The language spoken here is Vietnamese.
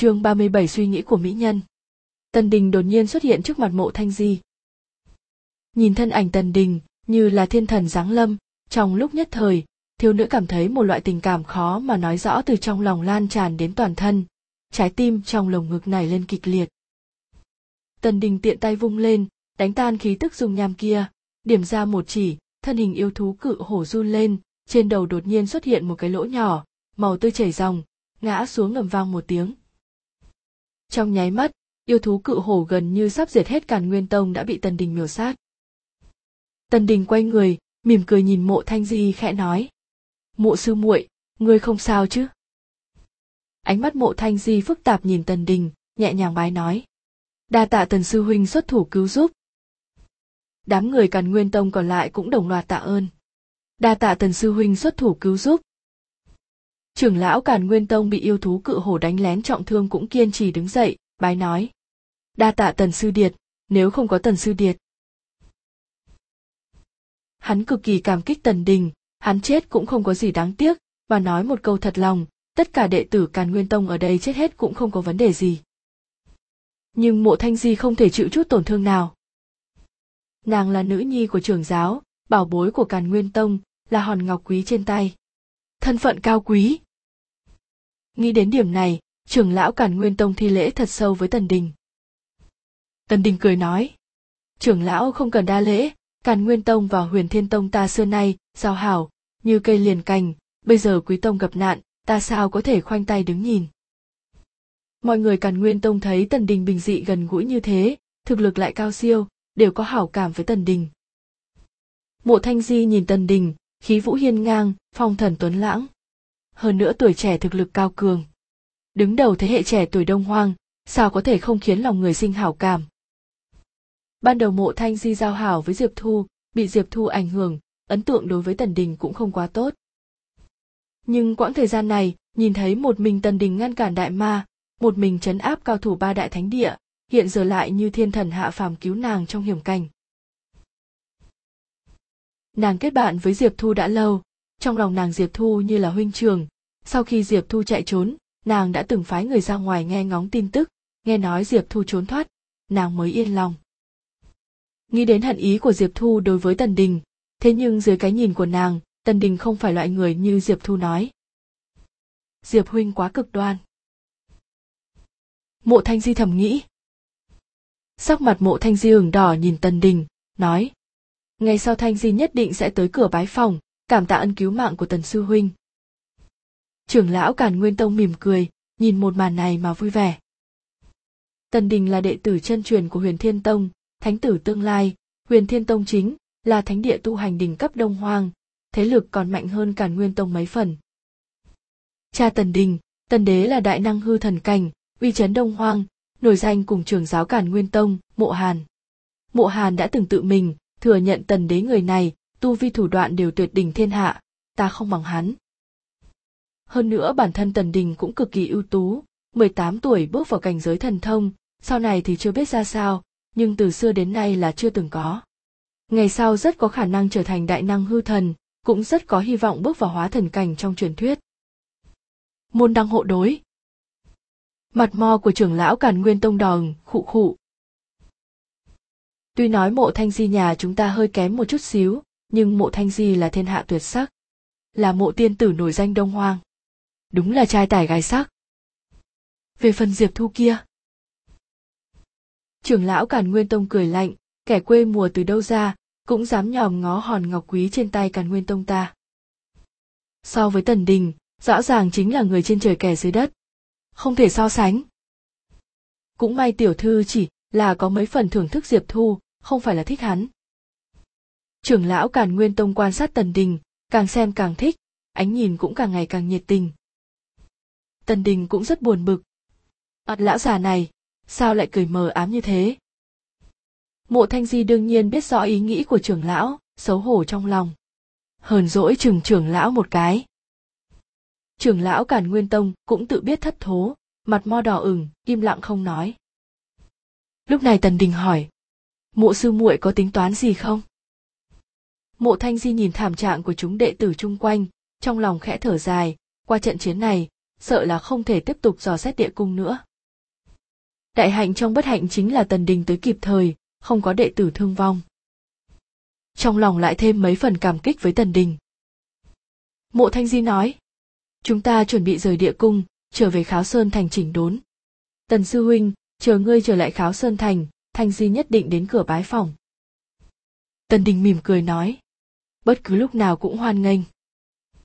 chương 37 suy nghĩ của mỹ nhân. Tần Đình đột nhiên xuất hiện trước mặt mộ thanh di. Nhìn thân ảnh Tần Đình, như là thiên thần giáng lâm, trong lúc nhất thời, thiếu nữ cảm thấy một loại tình cảm khó mà nói rõ từ trong lòng lan tràn đến toàn thân, trái tim trong lồng ngực này lên kịch liệt. Tần Đình tiện tay vung lên, đánh tan khí tức dung nham kia, điểm ra một chỉ, thân hình yêu thú cự hổ run lên, trên đầu đột nhiên xuất hiện một cái lỗ nhỏ, màu tươi chảy ròng, ngã xuống ngầm vang một tiếng. Trong nháy mắt, yêu thú cự hổ gần như sắp diệt hết càn nguyên tông đã bị Tần Đình miểu sát. Tần Đình quay người, mỉm cười nhìn mộ thanh di khẽ nói. Mộ sư muội, ngươi không sao chứ? Ánh mắt mộ thanh di phức tạp nhìn Tần Đình, nhẹ nhàng bái nói. Đa tạ Tần sư huynh xuất thủ cứu giúp. Đám người càn nguyên tông còn lại cũng đồng loạt tạ ơn. Đa tạ Tần sư huynh xuất thủ cứu giúp. Trưởng lão Càn Nguyên Tông bị yêu thú cự hổ đánh lén trọng thương cũng kiên trì đứng dậy, bái nói. Đa tạ Tần Sư Điệt, nếu không có Tần Sư Điệt. Hắn cực kỳ cảm kích Tần Đình, hắn chết cũng không có gì đáng tiếc, và nói một câu thật lòng, tất cả đệ tử Càn Nguyên Tông ở đây chết hết cũng không có vấn đề gì. Nhưng mộ thanh di không thể chịu chút tổn thương nào. Nàng là nữ nhi của trưởng giáo, bảo bối của Càn Nguyên Tông, là hòn ngọc quý trên tay. Thân phận cao quý. Nghĩ đến điểm này, trưởng lão Càn Nguyên Tông thi lễ thật sâu với Tần Đình. Tần Đình cười nói, trưởng lão không cần đa lễ, Càn Nguyên Tông và Huyền Thiên Tông ta xưa nay, giao hảo, như cây liền cành, bây giờ quý tông gặp nạn, ta sao có thể khoanh tay đứng nhìn. Mọi người Càn Nguyên Tông thấy Tần Đình bình dị gần gũi như thế, thực lực lại cao siêu, đều có hảo cảm với Tần Đình. Mộ Thanh Di nhìn Tần Đình, khí vũ hiên ngang, phong thần tuấn lãng. Hơn nữa tuổi trẻ thực lực cao cường. Đứng đầu thế hệ trẻ tuổi đông hoang, sao có thể không khiến lòng người sinh hảo cảm. Ban đầu mộ thanh di giao hảo với Diệp Thu, bị Diệp Thu ảnh hưởng, ấn tượng đối với Tần Đình cũng không quá tốt. Nhưng quãng thời gian này, nhìn thấy một mình Tần Đình ngăn cản đại ma, một mình chấn áp cao thủ ba đại thánh địa, hiện giờ lại như thiên thần hạ phàm cứu nàng trong hiểm cảnh, nàng kết bạn với diệp thu đã lâu trong lòng nàng diệp thu như là huynh trường sau khi diệp thu chạy trốn, nàng đã từng phái người ra ngoài nghe ngóng tin tức, nghe nói diệp thu trốn thoát, nàng mới yên lòng. Nghĩ đến hận ý của diệp thu đối với tần đình, thế nhưng dưới cái nhìn của nàng, tần đình không phải loại người như diệp thu nói. Diệp huynh quá cực đoan. Mộ thanh di thầm nghĩ. Sắc mặt mộ thanh di ửng đỏ nhìn tần đình, nói. Ngày sau thanh di nhất định sẽ tới cửa bái phòng, cảm tạ ân cứu mạng của tần sư huynh trưởng lão càn nguyên tông mỉm cười, nhìn một màn này mà vui vẻ. Tần đình là đệ tử chân truyền của huyền thiên tông, thánh tử tương lai. Huyền thiên tông chính là thánh địa tu hành đỉnh cấp đông hoang, thế lực còn mạnh hơn càn nguyên tông mấy phần. Cha tần đình, tần đế là đại năng hư thần cảnh, uy chấn đông hoang, nổi danh cùng Trường giáo càn nguyên tông, mộ hàn. Mộ hàn đã từng tự mình thừa nhận tần đế người này tu vi thủ đoạn đều tuyệt đỉnh thiên hạ, ta không bằng hắn hơn nữa bản thân tần đình cũng cực kỳ ưu tú 18 tuổi bước vào cảnh giới thần thông sau này thì chưa biết ra sao nhưng từ xưa đến nay là chưa từng có ngày sau rất có khả năng trở thành đại năng hư thần cũng rất có hy vọng bước vào hóa thần cảnh trong truyền thuyết môn đăng hộ đối mặt mo của trưởng lão càn nguyên tông đòn khụ khụ Tuy nói mộ thanh di nhà chúng ta hơi kém một chút xíu, nhưng mộ thanh di là thiên hạ tuyệt sắc. Là mộ tiên tử nổi danh đông hoang. Đúng là trai tài gái sắc. Về phần diệp thu kia. Trưởng lão Càn Nguyên Tông cười lạnh, kẻ quê mùa từ đâu ra, cũng dám nhòm ngó hòn ngọc quý trên tay Càn Nguyên Tông ta. So với Tần Đình, rõ ràng chính là người trên trời kẻ dưới đất. Không thể so sánh. Cũng may tiểu thư chỉ là có mấy phần thưởng thức Diệp Thu, không phải là thích hắn. Trưởng lão Càn Nguyên Tông quan sát Tần Đình, càng xem càng thích, ánh nhìn cũng càng ngày càng nhiệt tình. Tần Đình cũng rất buồn bực. Ất lão già này, sao lại cười mờ ám như thế? Mộ Thanh Di đương nhiên biết rõ ý nghĩ của trưởng lão, xấu hổ trong lòng. Hờn dỗi chừng trưởng lão một cái. Trưởng lão Càn Nguyên Tông cũng tự biết thất thố, mặt mo đỏ ửng, im lặng không nói. Lúc này Tần Đình hỏi, mộ sư muội có tính toán gì không? Mộ Thanh Di nhìn thảm trạng của chúng đệ tử chung quanh, trong lòng khẽ thở dài, qua trận chiến này, sợ là không thể tiếp tục dò xét địa cung nữa. đại hạnh trong bất hạnh chính là tần đình tới kịp thời, không có đệ tử thương vong. Trong lòng lại thêm mấy phần cảm kích với tần đình. Mộ thanh di nói, chúng ta chuẩn bị rời địa cung, trở về kháo sơn thành chỉnh đốn. Tần sư huynh, chờ ngươi trở lại kháo sơn thành, thanh di nhất định đến cửa bái phòng. Tần đình mỉm cười nói, bất cứ lúc nào cũng hoan nghênh.